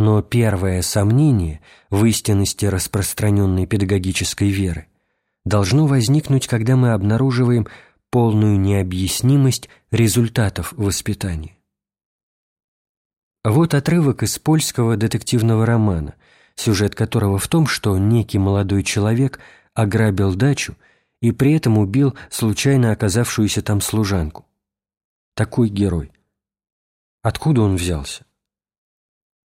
Но первое сомнение в истинности распространенной педагогической веры должно возникнуть, когда мы обнаруживаем полную необъяснимость результатов воспитания. Вот отрывок из польского детективного романа, сюжет которого в том, что некий молодой человек ограбил дачу и при этом убил случайно оказавшуюся там служанку. Такой герой. Откуда он взялся?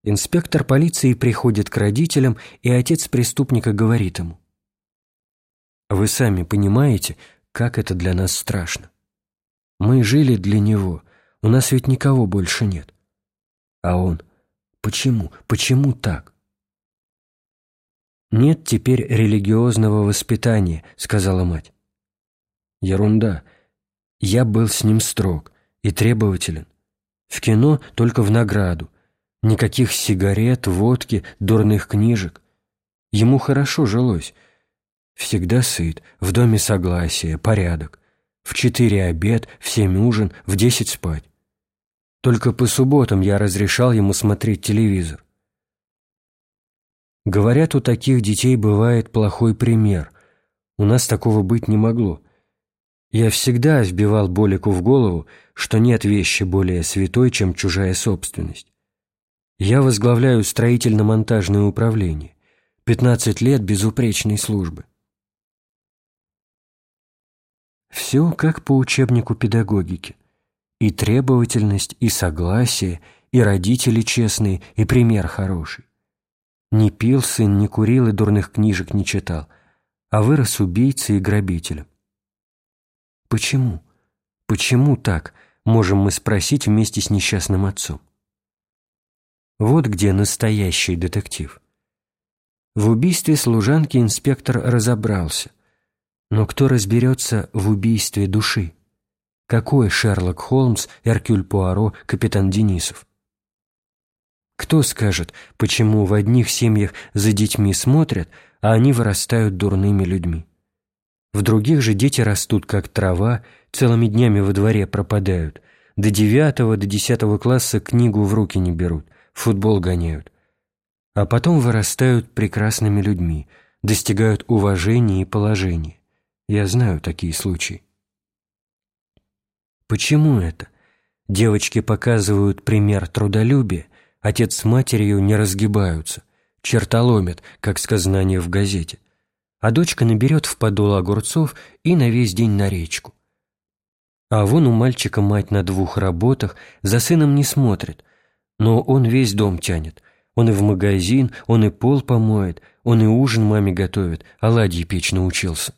Инспектор полиции приходит к родителям, и отец преступника говорит ему. «Вы сами понимаете, как это для нас страшно. Мы жили для него, у нас ведь никого больше нет. А он, почему, почему так?» «Нет теперь религиозного воспитания», — сказала мать. «Ерунда. Я был с ним строг и требователен. В кино только в награду, Никаких сигарет, водки, дурных книжек. Ему хорошо жилось. Всегда сыт, в доме согласие, порядок. В четыре обед, в семь ужин, в десять спать. Только по субботам я разрешал ему смотреть телевизор. Говорят, у таких детей бывает плохой пример. У нас такого быть не могло. Я всегда вбивал Болику в голову, что нет вещи более святой, чем чужая собственность. Я возглавляю строительно-монтажное управление. 15 лет безупречной службы. Все как по учебнику педагогики. И требовательность, и согласие, и родители честные, и пример хороший. Не пил сын, не курил и дурных книжек не читал, а вырос убийцей и грабителем. Почему? Почему так, можем мы спросить вместе с несчастным отцом? Вот где настоящий детектив. В убийстве служанки инспектор разобрался. Но кто разберется в убийстве души? Какой Шерлок Холмс, Эркюль Пуаро, капитан Денисов? Кто скажет, почему в одних семьях за детьми смотрят, а они вырастают дурными людьми? В других же дети растут как трава, целыми днями во дворе пропадают, до девятого, до десятого класса книгу в руки не берут – футбол гоняют, а потом вырастают прекрасными людьми, достигают уважения и положения. Я знаю такие случаи. Почему это? Девочки показывают пример трудолюбия, отец с матерью не разгибаются, чертоломят, как сказано в газете, а дочка наберет в подол огурцов и на весь день на речку. А вон у мальчика мать на двух работах, за сыном не смотрит, но он весь дом тянет. Он и в магазин, он и пол помоет, он и ужин маме готовит, оладьи печь научился.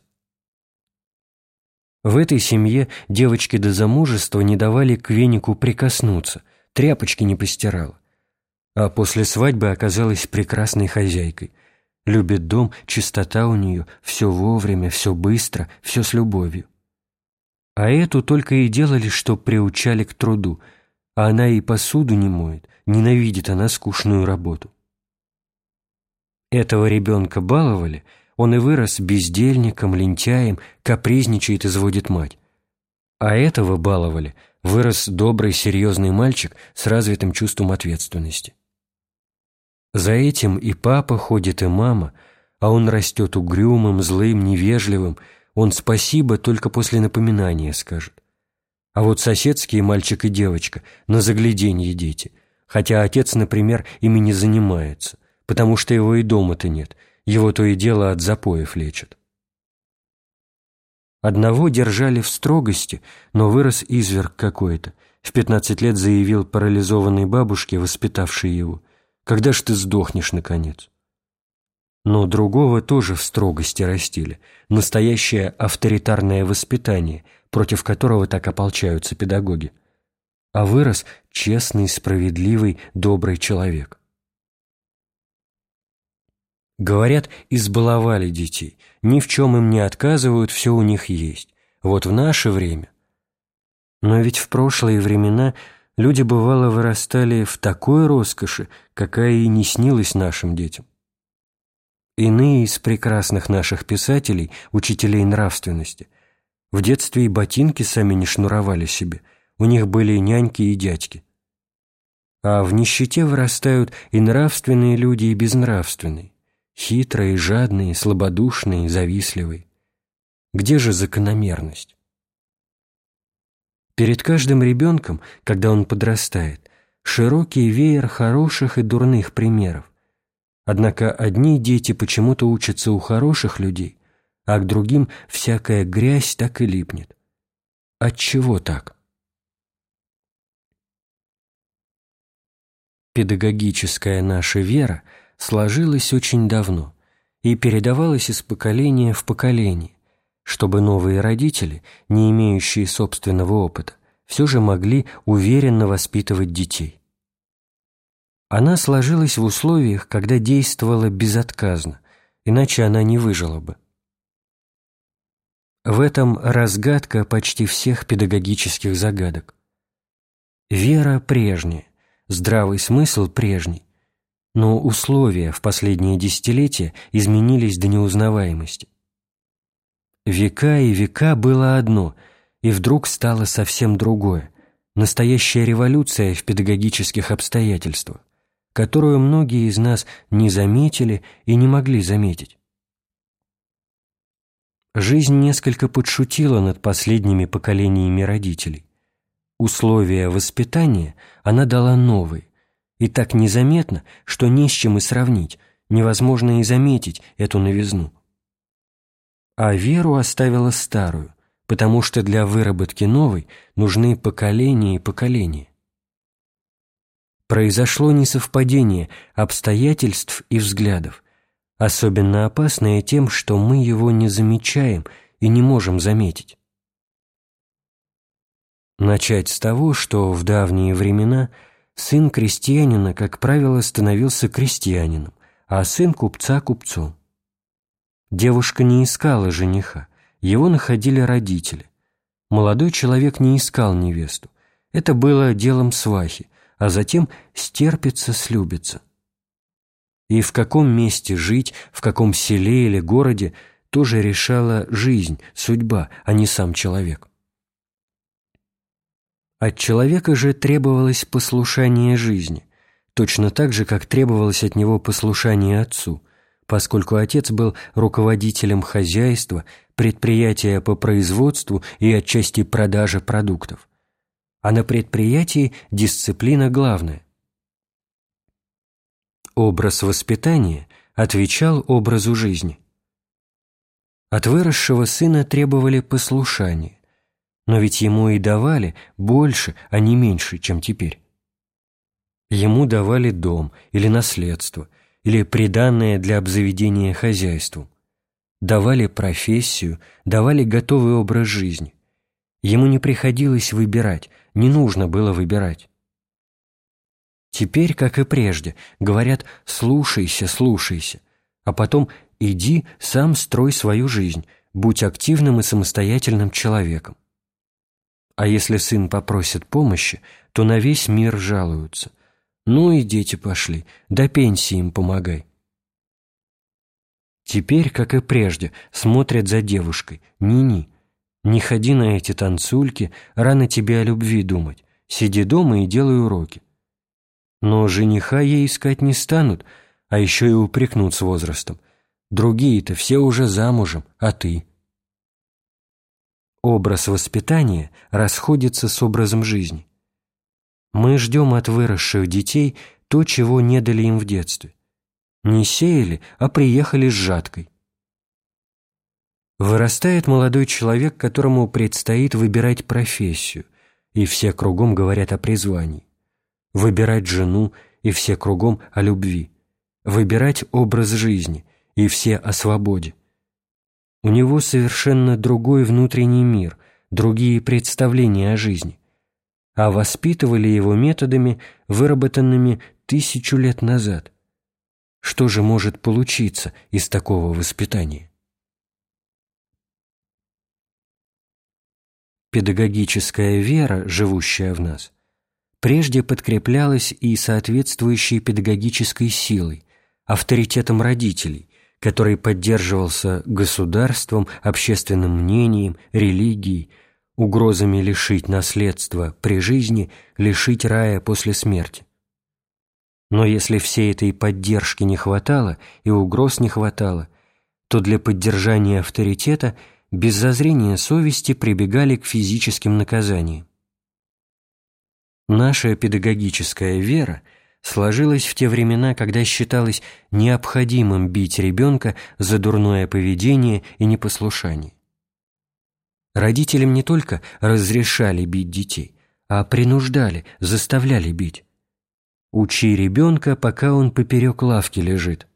В этой семье девочки до замужества не давали к венику прикоснуться, тряпочки не постирала. А после свадьбы оказалась прекрасной хозяйкой. Любит дом, чистота у нее, все вовремя, все быстро, все с любовью. А эту только и делали, что приучали к труду, а она и посуду не моет, ненавидит она скучную работу. Этого ребенка баловали, он и вырос бездельником, лентяем, капризничает, изводит мать. А этого баловали, вырос добрый, серьезный мальчик с развитым чувством ответственности. За этим и папа ходит, и мама, а он растет угрюмым, злым, невежливым, он спасибо только после напоминания скажет. А вот соседские мальчик и девочка на загляденье дети – хотя отец, например, ими не занимается, потому что его и дома-то нет, его то и дело от запоев лечат. Одного держали в строгости, но вырос изверг какой-то. В пятнадцать лет заявил парализованной бабушке, воспитавшей его, «Когда ж ты сдохнешь, наконец?» Но другого тоже в строгости растили, настоящее авторитарное воспитание, против которого так ополчаются педагоги а вырос честный, справедливый, добрый человек. Говорят, избаловали детей, ни в чем им не отказывают, все у них есть. Вот в наше время. Но ведь в прошлые времена люди, бывало, вырастали в такой роскоши, какая и не снилась нашим детям. Иные из прекрасных наших писателей, учителей нравственности, в детстве и ботинки сами не шнуровали себе – у них были няньки и дядьки. а в нищете вырастают и нравственные люди, и безнравственные, хитрые, жадные, слабодушные, завистливые. Где же закономерность? Перед каждым ребенком, когда он подрастает, широкий веер хороших и дурных примеров. Однако одни дети почему-то учатся у хороших людей, а к другим всякая грязь так и липнет. Отчего так? Педагогическая наша вера сложилась очень давно и передавалась из поколения в поколение, чтобы новые родители, не имеющие собственного опыта, все же могли уверенно воспитывать детей. Она сложилась в условиях, когда действовала безотказно, иначе она не выжила бы. В этом разгадка почти всех педагогических загадок. Вера прежняя, здравый смысл прежний, но условия в последние десятилетия изменились до неузнаваемости. Века и века было одно, и вдруг стало совсем другое, настоящая революция в педагогических обстоятельствах, которую многие из нас не заметили и не могли заметить. Жизнь несколько подшутила над последними поколениями родителей. Условия воспитания она дала новые, и так незаметно, что не с чем и сравнить, невозможно и заметить эту новизну. А веру оставила старую, потому что для выработки новой нужны поколения и поколения. Произошло несовпадение обстоятельств и взглядов, особенно опасное тем, что мы его не замечаем и не можем заметить. Начать с того, что в давние времена сын крестьянина, как правило, становился крестьянином, а сын купца – купцом. Девушка не искала жениха, его находили родители. Молодой человек не искал невесту. Это было делом свахи, а затем стерпится, слюбится – и в каком месте жить, в каком селе или городе, тоже решала жизнь, судьба, а не сам человек. От человека же требовалось послушание жизни, точно так же, как требовалось от него послушание отцу, поскольку отец был руководителем хозяйства, предприятия по производству и отчасти продаже продуктов. А на предприятии дисциплина главная. Образ воспитания отвечал образу жизни. От выросшего сына требовали послушания, но ведь ему и давали больше, а не меньше, чем теперь. Ему давали дом или наследство, или приданное для обзаведения хозяйством. Давали профессию, давали готовый образ жизни. Ему не приходилось выбирать, не нужно было выбирать. Теперь, как и прежде, говорят «слушайся, слушайся», а потом «иди, сам строй свою жизнь, будь активным и самостоятельным человеком». А если сын попросит помощи, то на весь мир жалуются. Ну и дети пошли, до пенсии им помогай. Теперь, как и прежде, смотрят за девушкой. Ни-ни, не ходи на эти танцульки, рано тебе о любви думать. Сиди дома и делай уроки. Но жениха ей искать не станут, а еще и упрекнут с возрастом. Другие-то все уже замужем, а ты? Образ воспитания расходится с образом жизни. Мы ждем от выросших детей то, чего не дали им в детстве. Не сеяли, а приехали с жаткой. Вырастает молодой человек, которому предстоит выбирать профессию, и все кругом говорят о призвании выбирать жену и все кругом о любви, выбирать образ жизни и все о свободе. У него совершенно другой внутренний мир, другие представления о жизни, а воспитывали его методами, выработанными тысячу лет назад. Что же может получиться из такого воспитания? Педагогическая вера, живущая в нас, прежде подкреплялась и соответствующей педагогической силой, авторитетом родителей, который поддерживался государством, общественным мнением, религией, угрозами лишить наследства при жизни, лишить рая после смерти. Но если всей этой поддержки не хватало и угроз не хватало, то для поддержания авторитета без зазрения совести прибегали к физическим наказаниям. Наша педагогическая вера сложилась в те времена, когда считалось необходимым бить ребенка за дурное поведение и непослушание. Родителям не только разрешали бить детей, а принуждали, заставляли бить. Учи ребенка, пока он поперек лавки лежит.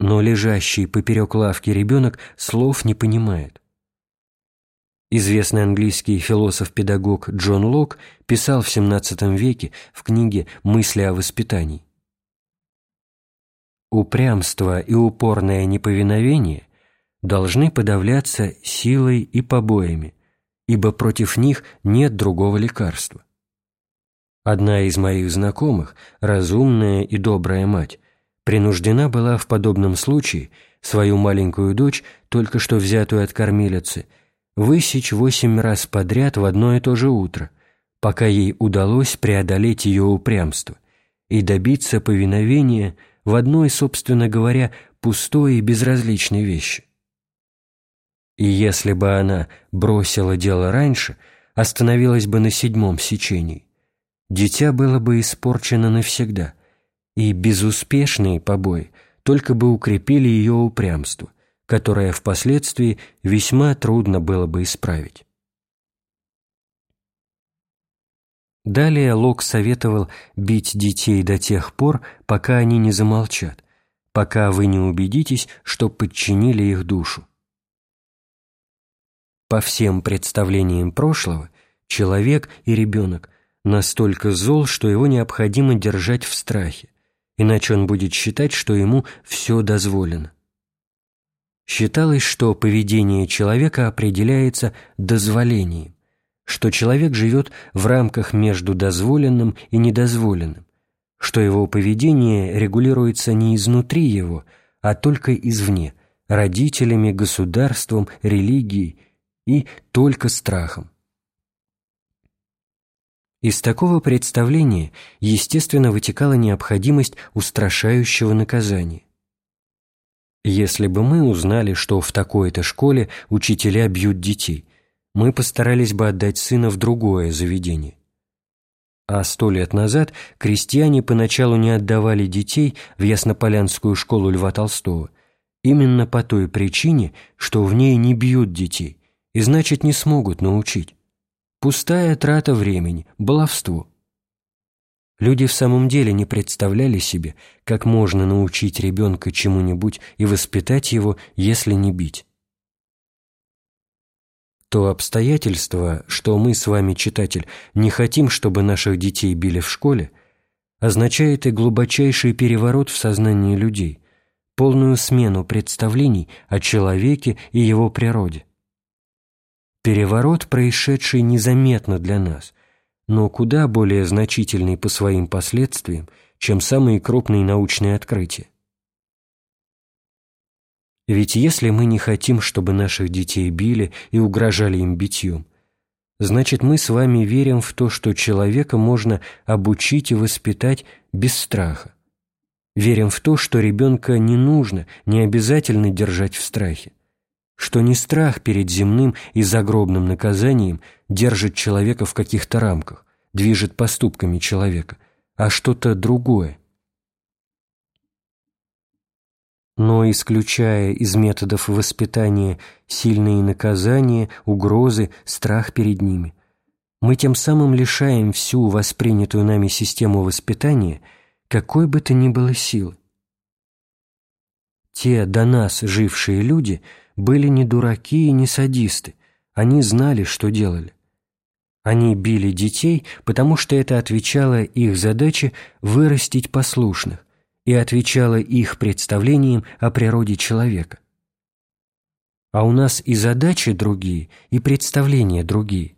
Но лежащий поперек лавки ребенок слов не понимает. Известный английский философ-педагог Джон Лок писал в XVII веке в книге «Мысли о воспитании». Упрямство и упорное неповиновение должны подавляться силой и побоями, ибо против них нет другого лекарства. Одна из моих знакомых, разумная и добрая мать, принуждена была в подобном случае свою маленькую дочь, только что взятую от кормилицы, высечь восемь раз подряд в одно и то же утро, пока ей удалось преодолеть ее упрямство и добиться повиновения в одной, собственно говоря, пустой и безразличной вещи. И если бы она бросила дело раньше, остановилась бы на седьмом сечении, дитя было бы испорчено навсегда, и безуспешные побои только бы укрепили ее упрямство, которое впоследствии весьма трудно было бы исправить. Далее Лок советовал бить детей до тех пор, пока они не замолчат, пока вы не убедитесь, что подчинили их душу. По всем представлениям прошлого, человек и ребенок настолько зол, что его необходимо держать в страхе, иначе он будет считать, что ему все дозволено. Считалось, что поведение человека определяется дозволением, что человек живет в рамках между дозволенным и недозволенным, что его поведение регулируется не изнутри его, а только извне, родителями, государством, религией и только страхом. Из такого представления, естественно, вытекала необходимость устрашающего наказания. Если бы мы узнали, что в такой-то школе учителя бьют детей, мы постарались бы отдать сына в другое заведение. А сто лет назад крестьяне поначалу не отдавали детей в Яснополянскую школу Льва Толстого именно по той причине, что в ней не бьют детей и значит не смогут научить. Пустая трата времени, баловство – Люди в самом деле не представляли себе, как можно научить ребенка чему-нибудь и воспитать его, если не бить. То обстоятельство, что мы с вами, читатель, не хотим, чтобы наших детей били в школе, означает и глубочайший переворот в сознании людей, полную смену представлений о человеке и его природе. Переворот, происшедший незаметно для нас, но куда более значительный по своим последствиям, чем самые крупные научные открытия. Ведь если мы не хотим, чтобы наших детей били и угрожали им битьем, значит мы с вами верим в то, что человека можно обучить и воспитать без страха. Верим в то, что ребенка не нужно, не обязательно держать в страхе что не страх перед земным и загробным наказанием держит человека в каких-то рамках, движет поступками человека, а что-то другое. Но исключая из методов воспитания сильные наказания, угрозы, страх перед ними, мы тем самым лишаем всю воспринятую нами систему воспитания какой бы то ни было силы. Те до нас жившие люди – были не дураки и не садисты, они знали, что делали. Они били детей, потому что это отвечало их задаче вырастить послушных и отвечало их представлениям о природе человека. А у нас и задачи другие, и представления другие.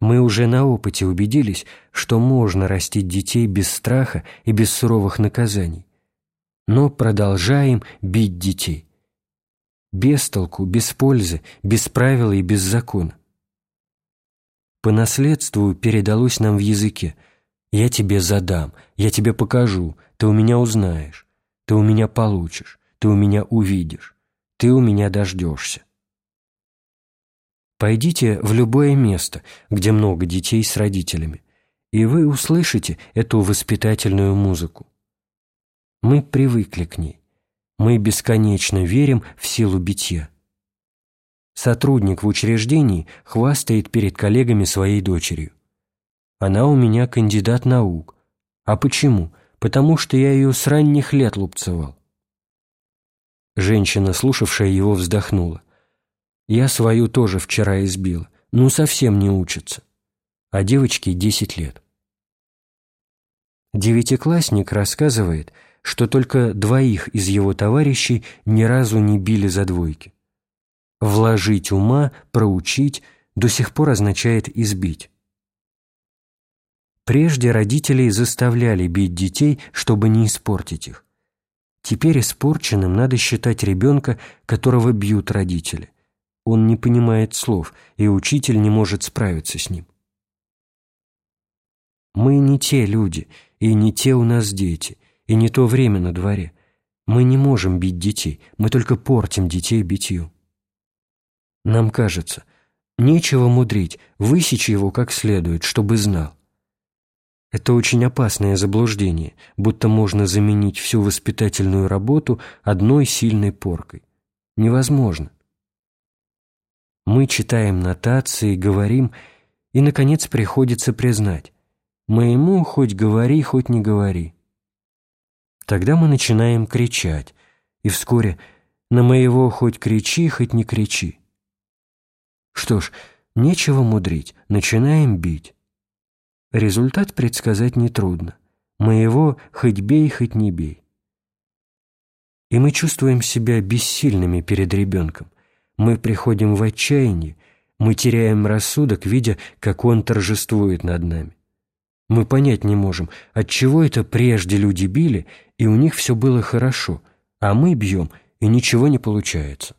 Мы уже на опыте убедились, что можно растить детей без страха и без суровых наказаний. Но продолжаем бить детей без толку, без пользы, без правила и без закона. По наследству передалось нам в языке, Я тебе задам, я тебе покажу, ты у меня узнаешь, ты у меня получишь, ты у меня увидишь, ты у меня дождешься. Пойдите в любое место, где много детей с родителями, и вы услышите эту воспитательную музыку. Мы привыкли к ней. Мы бесконечно верим в силу битья. Сотрудник в учреждении хвастает перед коллегами своей дочерью. Она у меня кандидат наук. А почему? Потому что я ее с ранних лет лупцевал. Женщина, слушавшая его, вздохнула. Я свою тоже вчера избила. Ну, совсем не учится. А девочке десять лет. Девятиклассник рассказывает, что только двоих из его товарищей ни разу не били за двойки. Вложить ума, проучить до сих пор означает избить. Прежде родителей заставляли бить детей, чтобы не испортить их. Теперь испорченным надо считать ребенка, которого бьют родители. Он не понимает слов, и учитель не может справиться с ним. Мы не те люди, и не те у нас дети, и не то время на дворе. Мы не можем бить детей, мы только портим детей битью. Нам кажется, нечего мудрить, высечь его как следует, чтобы знал. Это очень опасное заблуждение, будто можно заменить всю воспитательную работу одной сильной поркой. Невозможно. Мы читаем нотации, говорим, и, наконец, приходится признать, моему хоть говори, хоть не говори. Тогда мы начинаем кричать, и вскоре на моего хоть кричи, хоть не кричи. Что ж, нечего мудрить, начинаем бить. Результат предсказать нетрудно. Моего хоть бей, хоть не бей. И мы чувствуем себя бессильными перед ребенком. Мы приходим в отчаяние, мы теряем рассудок, видя, как он торжествует над нами. Мы понять не можем, отчего это прежде люди били, и у них все было хорошо, а мы бьем, и ничего не получается.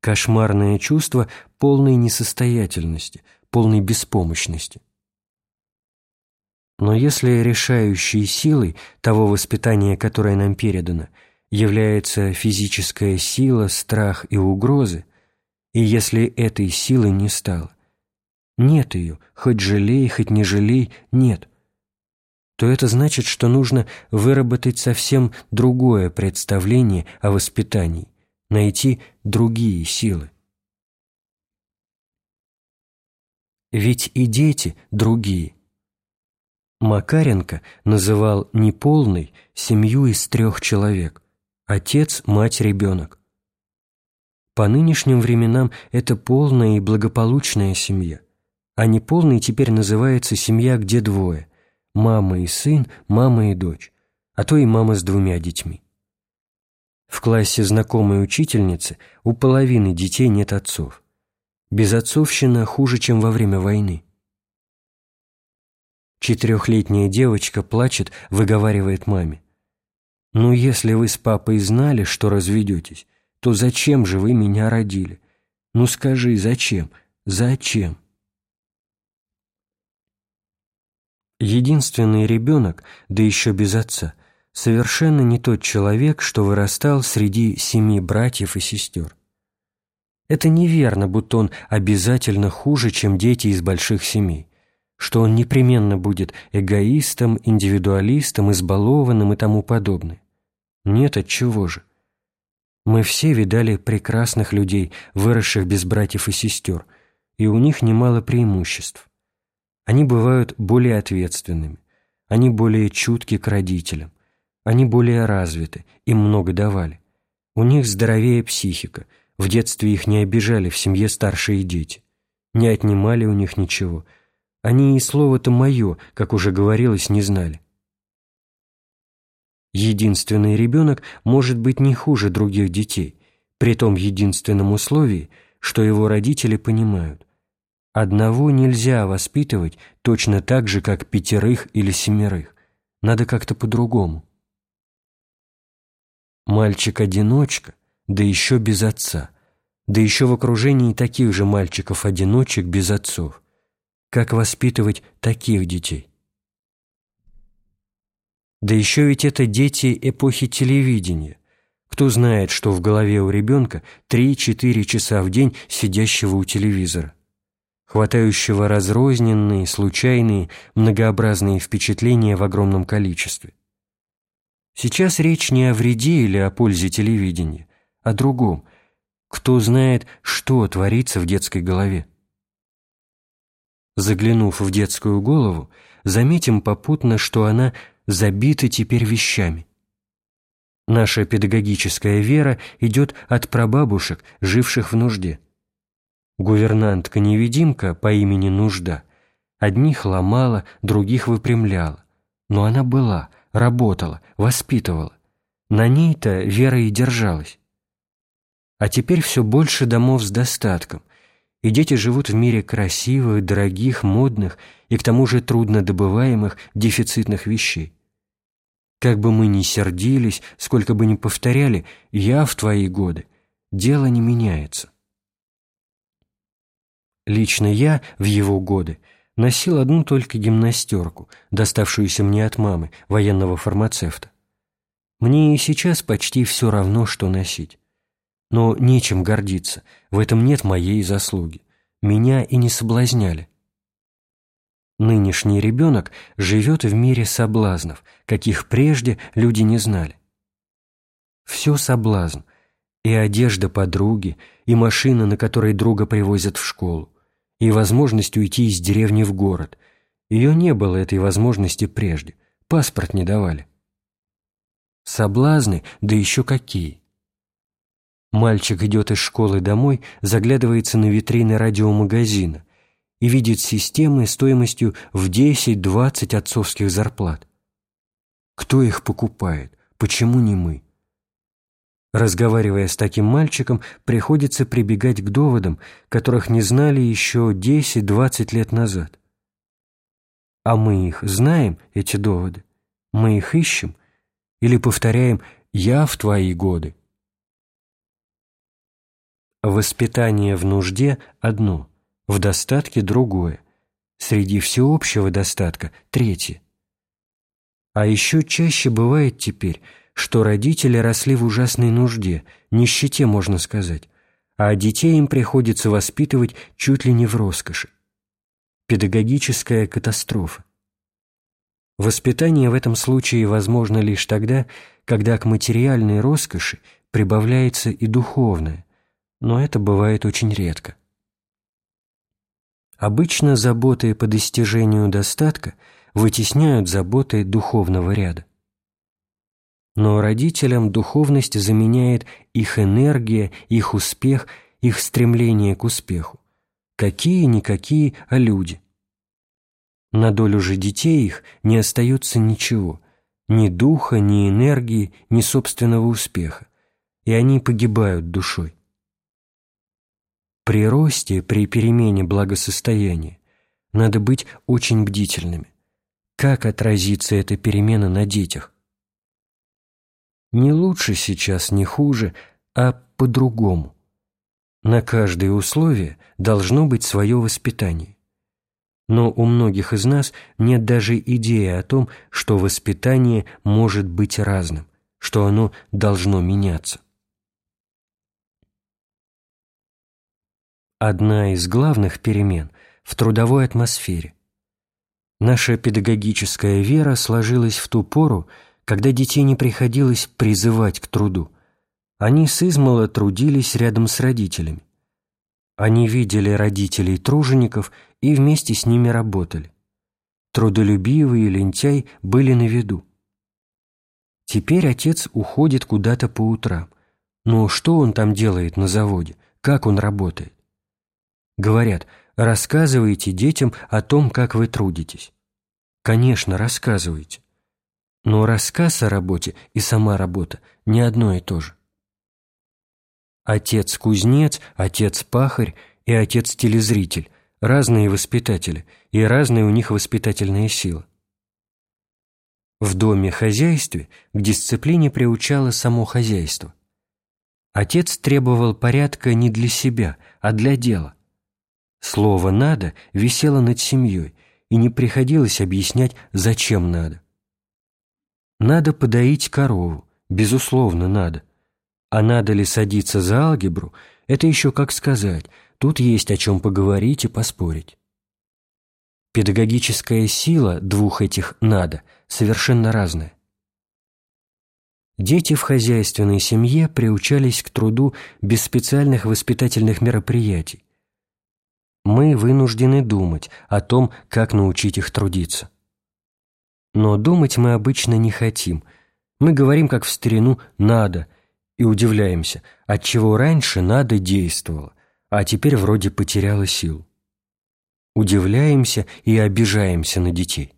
Кошмарное чувство полной несостоятельности – полной беспомощности. Но если решающей силой того воспитания, которое нам передано, является физическая сила, страх и угрозы, и если этой силы не стало, нет ее, хоть жалей, хоть не жалей, нет, то это значит, что нужно выработать совсем другое представление о воспитании, найти другие силы. Ведь и дети другие. Макаренко называл неполной семью из трех человек – отец, мать, ребенок. По нынешним временам это полная и благополучная семья, а неполной теперь называется семья, где двое – мама и сын, мама и дочь, а то и мама с двумя детьми. В классе знакомой учительницы у половины детей нет отцов. Безотцовщина хуже, чем во время войны. Четырехлетняя девочка плачет, выговаривает маме. «Ну, если вы с папой знали, что разведетесь, то зачем же вы меня родили? Ну скажи, зачем? Зачем?» Единственный ребенок, да еще без отца, совершенно не тот человек, что вырастал среди семи братьев и сестер. Это неверно, будто он обязательно хуже, чем дети из больших семей, что он непременно будет эгоистом, индивидуалистом, избалованным и тому подобное. Нет, от чего же? Мы все видали прекрасных людей, выросших без братьев и сестер, и у них немало преимуществ. Они бывают более ответственными, они более чутки к родителям, они более развиты, им много давали. У них здоровее психика – в детстве их не обижали в семье старшие дети, не отнимали у них ничего. Они и слово-то «моё», как уже говорилось, не знали. Единственный ребенок может быть не хуже других детей, при том единственном условии, что его родители понимают. Одного нельзя воспитывать точно так же, как пятерых или семерых. Надо как-то по-другому. Мальчик-одиночка – да еще без отца, да еще в окружении таких же мальчиков-одиночек без отцов. как воспитывать таких детей. Да еще ведь это дети эпохи телевидения. Кто знает, что в голове у ребенка 3-4 часа в день сидящего у телевизора, хватающего разрозненные, случайные, многообразные впечатления в огромном количестве. Сейчас речь не о вреде или о пользе телевидения, а о другом. Кто знает, что творится в детской голове. Заглянув в детскую голову, заметим попутно, что она забита теперь вещами. Наша педагогическая вера идет от прабабушек, живших в нужде. Гувернантка-невидимка по имени Нужда одних ломала, других выпрямляла. Но она была, работала, воспитывала. На ней-то вера и держалась. А теперь все больше домов с достатком, и дети живут в мире красивых, дорогих, модных и к тому же труднодобываемых дефицитных вещей. Как бы мы ни сердились, сколько бы ни повторяли «я в твои годы», дело не меняется. Лично я в его годы носил одну только гимнастерку, доставшуюся мне от мамы, военного фармацевта. Мне и сейчас почти все равно, что носить. Но нечем гордиться, в этом нет моей заслуги. Меня и не соблазняли. Нынешний ребенок живет в мире соблазнов, каких прежде люди не знали. Все соблазн, и одежда подруги, и машина, на которой друга привозят в школу, и возможность уйти из деревни в город. Ее не было, этой возможности прежде, паспорт не давали. Соблазны, да еще какие. Мальчик идет из школы домой, заглядывается на витрины радиомагазина и видит системы стоимостью в 10-20 отцовских зарплат. Кто их покупает? Почему не мы? Разговаривая с таким мальчиком, приходится прибегать к доводам, которых не знали еще 10-20 лет назад. А мы их знаем, эти доводы? Мы их ищем? Или повторяем «я в твои годы»? Воспитание в нужде – одно, в достатке – другое, среди всеобщего достатка – третье. А еще чаще бывает теперь – что родители росли в ужасной нужде, нищете, можно сказать, а детей им приходится воспитывать чуть ли не в роскоши. Педагогическая катастрофа. Воспитание в этом случае возможно лишь тогда, когда к материальной роскоши прибавляется и духовное, но это бывает очень редко. Обычно заботы по достижению достатка вытесняют заботы духовного ряда. Но родителям духовность заменяет их энергия, их успех, их стремление к успеху. Какие-никакие, а люди. На долю же детей их не остается ничего, ни духа, ни энергии, ни собственного успеха, и они погибают душой. При росте, при перемене благосостояния надо быть очень бдительными. Как отразится эта перемена на детях? Не лучше сейчас, не хуже, а по-другому. На каждое условие должно быть свое воспитание. Но у многих из нас нет даже идеи о том, что воспитание может быть разным, что оно должно меняться. Одна из главных перемен в трудовой атмосфере. Наша педагогическая вера сложилась в ту пору, когда детей не приходилось призывать к труду. Они с измала трудились рядом с родителями. Они видели родителей тружеников и вместе с ними работали. Трудолюбивый и лентяй были на виду. Теперь отец уходит куда-то по утрам. Но что он там делает на заводе? Как он работает? Говорят, рассказывайте детям о том, как вы трудитесь. Конечно, рассказывайте. Но рассказ о работе и сама работа не одно и то же. Отец-кузнец, отец-пахарь и отец-телезритель – разные воспитатели, и разная у них воспитательная сила. В доме-хозяйстве к дисциплине приучало само хозяйство. Отец требовал порядка не для себя, а для дела. Слово «надо» висело над семьей, и не приходилось объяснять, зачем надо. Надо подоить корову, безусловно, надо. А надо ли садиться за алгебру, это еще как сказать, тут есть о чем поговорить и поспорить. Педагогическая сила двух этих «надо» совершенно разная. Дети в хозяйственной семье приучались к труду без специальных воспитательных мероприятий. Мы вынуждены думать о том, как научить их трудиться. Но думать мы обычно не хотим. Мы говорим, как в старину «надо», и удивляемся, отчего раньше «надо» действовало, а теперь вроде потеряло силу. Удивляемся и обижаемся на детей.